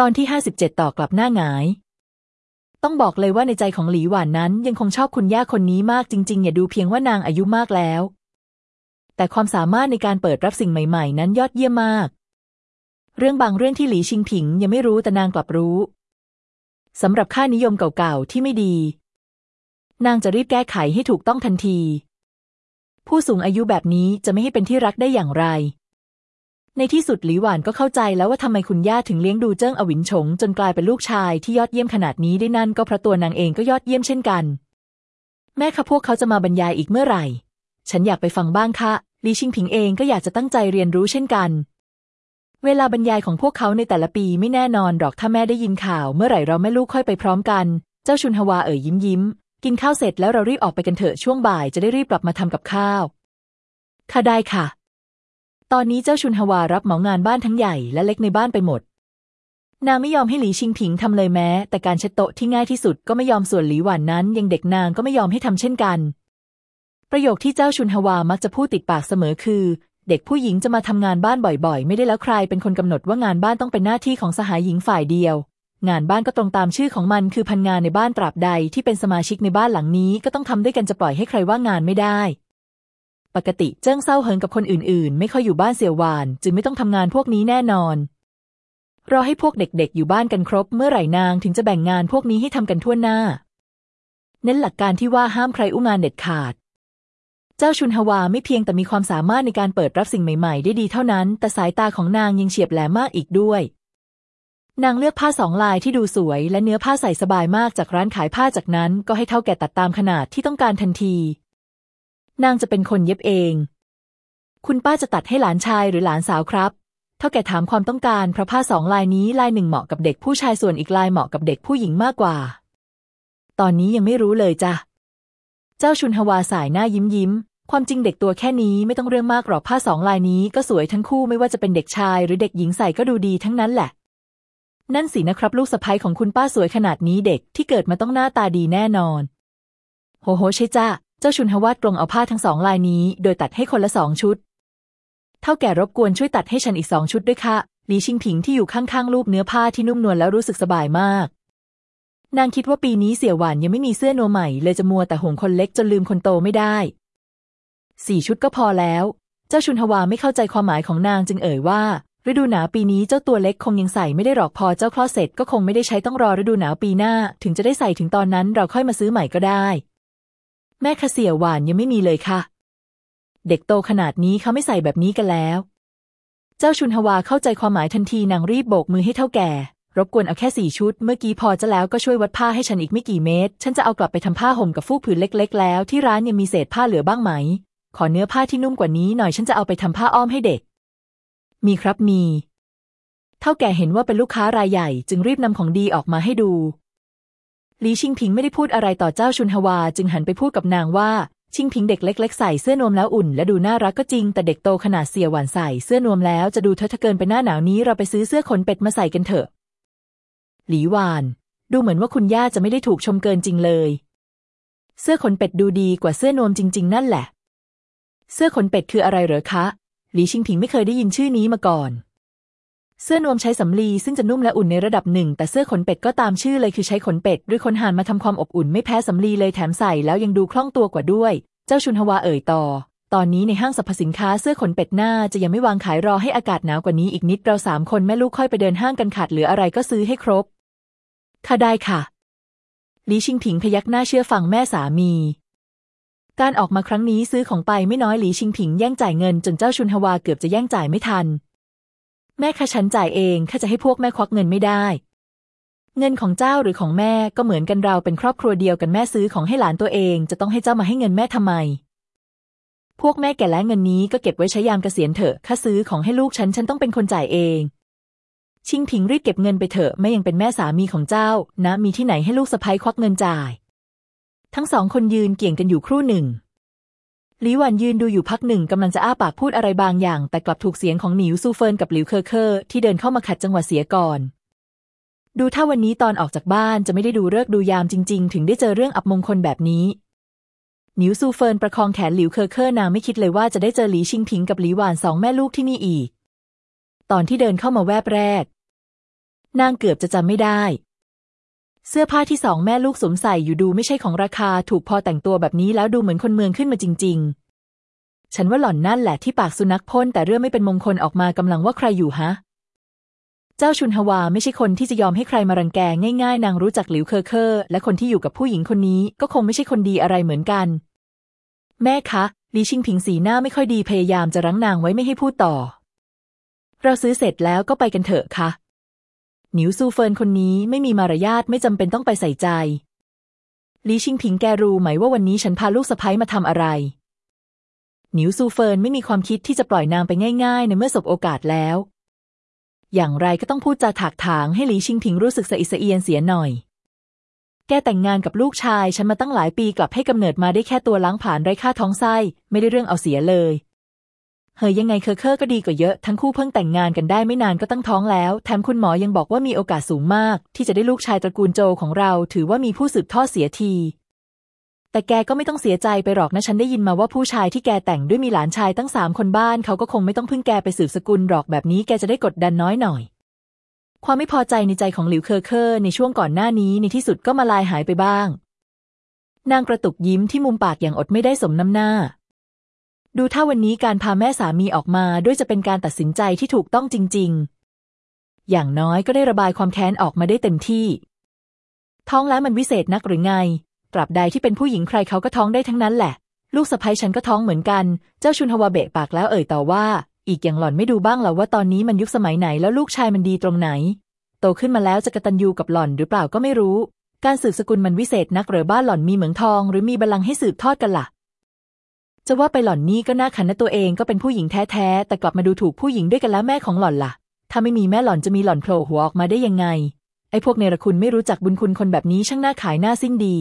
ตอนที่ห้าสิบเจ็ดต่อกลับหน้าหงาย ต้องบอกเลยว่าในใจของหลีหวานนั้นยังคงชอบคุณย่าคนนี้มากจริงๆ อย่าดูเพียงว่านางอายุมากแล้ว แต่ความสามารถในการเปิดรับสิ่งใหม่ๆ นั้นยอดเยี่ยมมาก เรื่องบางเรื่องที่หลีชิงผิงยังไม่รู้แต่นางกลับรู้สำหรับค่านิยมเก่าๆที่ไม่ดี นางจะรีบแก้ไขให้ถูกต้องทันที ผู้สูงอายุแบบนี้จะไม่ให้เป็นที่รักได้อย่างไร ในที่สุดหลีหวานก็เข้าใจแล้วว่าทำไมคุณย่าถึงเลี้ยงดูเจิ้งอวินฉง จนกลายเป็นลูกชายที่ยอดเยี่ยมขนาดนี้ได้นั่นก็เพราะตัวนางเองก็ยอดเยี่ยมเช่นกัน แม่คะพวกเขาจะมาบรรยายอีกเมื่อไหร่ ฉันอยากไปฟังบ้างค่ะลีชิงผิงเองก็อยากจะตั้งใจเรียนรู้เช่นกัน เวลาบรรยายของพวกเขาในแต่ละปีไม่แน่นอนหรอกถ้าแม่ได้ยินข่าว เมื่อไหร่เราแม่ลูกค่อยไปพร้อมกัน เจ้าชุนฮวาเอ่ยยิ้มยิ้ม กินข้าวเสร็จแล้วเรารีบออกไปกันเถอะช่วงบ่ายจะได้รีบกลับมาทำกับข้าวค่ะได้ค่ะ ตอนนี้เจ้าชุนฮวารับเหมางานบ้านทั้งใหญ่และเล็กในบ้านไปหมด นางไม่ยอมให้หลีชิงผิงทำเลยแม้ แต่การเช็ดโต๊ะที่ง่ายที่สุดก็ไม่ยอมส่วนหลีหวานนั้น ยังเด็กนางก็ไม่ยอมให้ทำเช่นกัน ประโยคที่เจ้าชุนฮวามักจะพูดติดปากเสมอคือ เด็กผู้หญิงจะมาทำงานบ้านบ่อยๆ ไม่ได้แล้วใครเป็นคนกำหนดว่างานบ้านต้องเป็นหน้าที่ของสหายหญิงฝ่ายเดียว งานบ้านก็ตรงตามชื่อของมันคือพันงานในบ้านตราบใดที่เป็นสมาชิกในบ้านหลังนี้ก็ต้องทำด้วยกันจะปล่อยให้ใครว่างงานไม่ได้ ปกติเจิ้งเศร้าเฮิงกับคนอื่นๆ ไม่ค่อยอยู่บ้านเสี่ยวหวาน จึงไม่ต้องทำงานพวกนี้แน่นอนรอให้พวกเด็กๆ อยู่บ้านกันครบเมื่อไหร่นางถึงจะแบ่งงานพวกนี้ให้ทำกันทั่วหน้า เน้นหลักการที่ว่าห้ามใครอุ้งานเด็ดขาด เจ้าชุนฮวาไม่เพียงแต่มีความสามารถในการเปิดรับสิ่งใหม่ๆ ได้ดีเท่านั้น แต่สายตาของนางยังเฉียบแหลมมากอีกด้วย นางเลือกผ้าสองลายที่ดูสวย และเนื้อผ้าใส่สบายมากจากร้านขายผ้าจากนั้น ก็ให้เท่าแก่ตัดตามขนาดที่ต้องการทันที นางจะเป็นคนเย็บเอง คุณป้าจะตัดให้หลานชายหรือหลานสาวครับ เท่าแก่ถามความต้องการเพราะผ้าสองลายนี้ลายหนึ่งเหมาะกับเด็กผู้ชายส่วนอีกลายเหมาะกับเด็กผู้หญิงมากกว่า ตอนนี้ยังไม่รู้เลยจ้ะ เจ้าชุนฮวาสายหน้ายิ้มยิ้ม ความจริงเด็กตัวแค่นี้ไม่ต้องเรื่องมากหรอกผ้าสองลายนี้ก็สวยทั้งคู่ไม่ว่าจะเป็นเด็กชายหรือเด็กหญิงใส่ก็ดูดีทั้งนั้นแหละนั่นสินะครับลูกสะใภ้ของคุณป้าสวยขนาดนี้เด็กที่เกิดมาต้องหน้าตาดีแน่นอน โหโหใช่จ้ะ เจ้าชุนฮวาดตรงเอาผ้าทั้งสองลายนี้ โดยตัดให้คนละสองชุด เท่าแก่รบกวนช่วยตัดให้ฉันอีกสองชุดด้วยค่ะหลีชิงผิงที่อยู่ข้างๆรูปเนื้อผ้าที่นุ่มนวลแล้วรู้สึกสบายมาก นางคิดว่าปีนี้เสี่ยหวานยังไม่มีเสื้อโนใหม่ เลยจะมัวแต่ห่วงคนเล็กจนลืมคนโตไม่ได้สี่ชุดก็พอแล้ว เจ้าชุนฮวาไม่เข้าใจความหมายของนางจึงเอ่ยว่า ฤดูหนาวปีนี้เจ้าตัวเล็กคงยังใส่ไม่ได้หรอกพอเจ้าคลอดเสร็จก็คงไม่ได้ใช้ต้องรอฤดูหนาวปีหน้า ถึงจะได้ใส่ถึงตอนนั้นเราค่อยมาซื้อใหม่ก็ได้ แม่คเสียหวานยังไม่มีเลยค่ะ เด็กโตขนาดนี้เขาไม่ใส่แบบนี้กันแล้ว เจ้าชุนฮวาเข้าใจความหมายทันทีนางรีบโบกมือให้เท่าแก่ รบกวนเอาแค่สี่ชุด เมื่อกี้พอจะแล้วก็ช่วยวัดผ้าให้ฉันอีกไม่กี่เมตร ฉันจะเอากลับไปทำผ้าห่มกับฟูกผืนเล็ก ๆ แล้ว ที่ร้านยังมีเศษผ้าเหลือบ้างไหม ขอเนื้อผ้าที่นุ่มกว่านี้หน่อยฉันจะเอาไปทำผ้าอ้อมให้เด็ก มีครับมี เท่าแก่เห็นว่าเป็นลูกค้ารายใหญ่ จึงรีบนำของดีออกมาให้ดู หลีชิงพิงไม่ได้พูดอะไรต่อเจ้าชุนฮวา จึงหันไปพูดกับนางว่า ชิงพิงเด็กเล็ก ๆ ใส่เสื้อนวมแล้วอุ่น และดูน่ารักก็จริง แต่เด็กโตขนาดเสียหวานใส่เสื้อนวมแล้วจะดูเทอะเกินไปหน้าหนาวนี้เราไปซื้อเสื้อขนเป็ดมาใส่กันเถอะ หลีหวาน ดูเหมือนว่าคุณย่าจะไม่ได้ถูกชมเกินจริงเลย เสื้อขนเป็ดดูดีกว่าเสื้อนวมจริง ๆ นั่นแหละ เสื้อขนเป็ดคืออะไรเหรอคะ หลีชิงพิงไม่เคยได้ยินชื่อนี้มาก่อน เสื้อนวมใช้สำลีซึ่งจะนุ่มและอุ่นในระดับหนึ่ง แต่เสื้อขนเป็ดก็ตามชื่อเลยคือใช้ขนเป็ด หรือขนห่านมาทำความอบอุ่นไม่แพ้สำลีเลยแถมใส่แล้วยังดูคล่องตัวกว่าด้วย เจ้าชุนฮวาเอ่ยต่อ ตอนนี้ในห้างสรรพสินค้าเสื้อขนเป็ดหน้าจะยังไม่วางขายรอให้อากาศหนาวกว่านี้อีกนิดเราสามคนแม่ลูกค่อยไปเดินห้างกันขาดเหลืออะไรก็ซื้อให้ครบ ค่ะได้ค่ะลีชิงผิงพยักหน้าเชื่อฟังแม่สามีการออกมาครั้งนี้ซื้อของไปไม่น้อยหลีชิงผิงแย่งจ่ายเงินจนเจ้าชุนฮวาเกือบจะแย่งจ่ายไม่ทัน แม่คะฉันจ่ายเองข้าจะให้พวกแม่ควักเงินไม่ได้ เงินของเจ้าหรือของแม่ก็เหมือนกันเราเป็นครอบครัวเดียวกันแม่ซื้อของให้หลานตัวเองจะต้องให้เจ้ามาให้เงินแม่ทำไม พวกแม่แก่แล้วเงินนี้ก็เก็บไว้ใช้ยามเกษียณเถอะข้าซื้อของให้ลูกฉันฉันต้องเป็นคนจ่ายเอง ชิงผิงรีบเก็บเงินไปเถอะแม่ยังเป็นแม่สามีของเจ้า นะ มีที่ไหนให้ลูกสะใภ้ควักเงินจ่าย ทั้งสองคนยืนเกี่ยงกันอยู่ครู่หนึ่ง หลิวหวันยืนดูอยู่พักหนึ่งกำลังจะอ้าปากพูดอะไรบางอย่าง แต่กลับถูกเสียงของหนิวซูเฟินกับหลิวเคอเคอร์ที่เดินเข้ามาขัดจังหวะเสียก่อน ดูถ้าวันนี้ตอนออกจากบ้านจะไม่ได้ดูฤกษ์ดูยามจริง ๆ ถึงได้เจอเรื่องอัปมงคลแบบนี้หนิวซูเฟินประคองแขนหลิวเคอเคอร์นางไม่คิดเลยว่าจะได้เจอหลีชิงผิงกับหลิวหวันสองแม่ลูกที่นี่อีก ตอนที่เดินเข้ามาแวบแรก นางเกือบจะจำไม่ได้ เสื้อผ้าที่สองแม่ลูกสวมใส่อยู่ดูไม่ใช่ของราคาถูกพอแต่งตัวแบบนี้แล้วดูเหมือนคนเมืองขึ้นมาจริง ๆ ฉันว่าหล่อนนั่นแหละที่ปากสุนัขพ่นแต่เรื่องไม่เป็นมงคลออกมากำลังว่าใครอยู่ฮะ เจ้าชุนฮวาไม่ใช่คนที่จะยอมให้ใครมารังแกง่ายๆ นางรู้จักหลิวเคอเคอร์และคนที่อยู่กับผู้หญิงคนนี้ก็คงไม่ใช่คนดีอะไรเหมือนกัน แม่คะหลีชิงผิงสีหน้าไม่ค่อยดีพยายามจะรั้งนางไว้ไม่ให้พูดต่อ เราซื้อเสร็จแล้วก็ไปกันเถอะค่ะ หนิวซูเฟินคนนี้ไม่มีมารยาทไม่จำเป็นต้องไปใส่ใจหลีชิงผิงแกรู้ไหมว่าวันนี้ฉันพาลูกสะใภ้มาทำอะไร หนิวซูเฟินไม่มีความคิดที่จะปล่อยนางไปง่าย ๆ ในเมื่อสบโอกาสแล้ว อย่างไรก็ต้องพูดจาถากถางให้หลีชิงผิงรู้สึกสะอิดสะเอียนเสียหน่อย แกแต่งงานกับลูกชายฉันมาตั้งหลายปีกลับให้กำเนิดมาได้แค่ตัวล้างผ่านไร้ค่าท้องไส้ ไม่ได้เรื่องเอาเสียเลย เฮยยังไงเคอเคอร์ก็ดีกว่าเยอะทั้งคู่เพิ่งแต่งงานกันได้ไม่นานก็ตั้งท้องแล้วแถมคุณหมอยังบอกว่ามีโอกาสสูงมาก ที่จะได้ลูกชายตระกูลโจของเรา ถือว่ามีผู้สืบทอดเสียที แต่แกก็ไม่ต้องเสียใจไปหรอกนะฉันได้ยินมาว่าผู้ชายที่แกแต่งด้วยมีหลานชายตั้งสามคนบ้านเขาก็คงไม่ต้องพึ่งแกไปสืบสกุลหรอกแบบนี้แกจะได้กดดันน้อยหน่อยความไม่พอใจในใจของหลิวเคอเคอร์ในช่วงก่อนหน้านี้ในที่สุดก็มาลายหายไปบ้าง นางกระตุกยิ้มที่มุมปากอย่างอดไม่ได้สมน้ำหน้า ดูถ้าวันนี้การพาแม่สามีออกมาด้วยจะเป็นการตัดสินใจที่ถูกต้องจริง ๆ อย่างน้อยก็ได้ระบายความแค้นออกมาได้เต็มที่ ท้องแล้วมันวิเศษนักหรือไง ตราบใดที่เป็นผู้หญิงใครเขาก็ท้องได้ทั้งนั้นแหละ ลูกสะใภ้ฉันก็ท้องเหมือนกัน เจ้าชุนฮวาเบะปากแล้วเอ่ยต่อว่า อีกอย่างหล่อนไม่ดูบ้างหรอว่าตอนนี้มันยุคสมัยไหนแล้วลูกชายมันดีตรงไหน โตขึ้นมาแล้วจะกระตันยูกับหล่อนหรือเปล่าก็ไม่รู้ การสืบสกุลมันวิเศษนักหรือบ้านหล่อนมีเหมืองทอง หรือมีบัลลังก์ให้สืบทอดกันละ่ะ จะว่าไปหล่อนนี่ก็น่าขันนะตัวเองก็เป็นผู้หญิงแท้ๆ แต่กลับมาดูถูกผู้หญิงด้วยกันแล้วแม่ของหล่อนละ่ะ ถ้าไม่มีแม่หล่อนจะมีหล่อนโผล่หัวออกมาได้ยังไง ไอ้พวกเนรคุณไม่รู้จักบุญคุณคนแบบนี้ช่างน่าขายหน้าสิ้นดี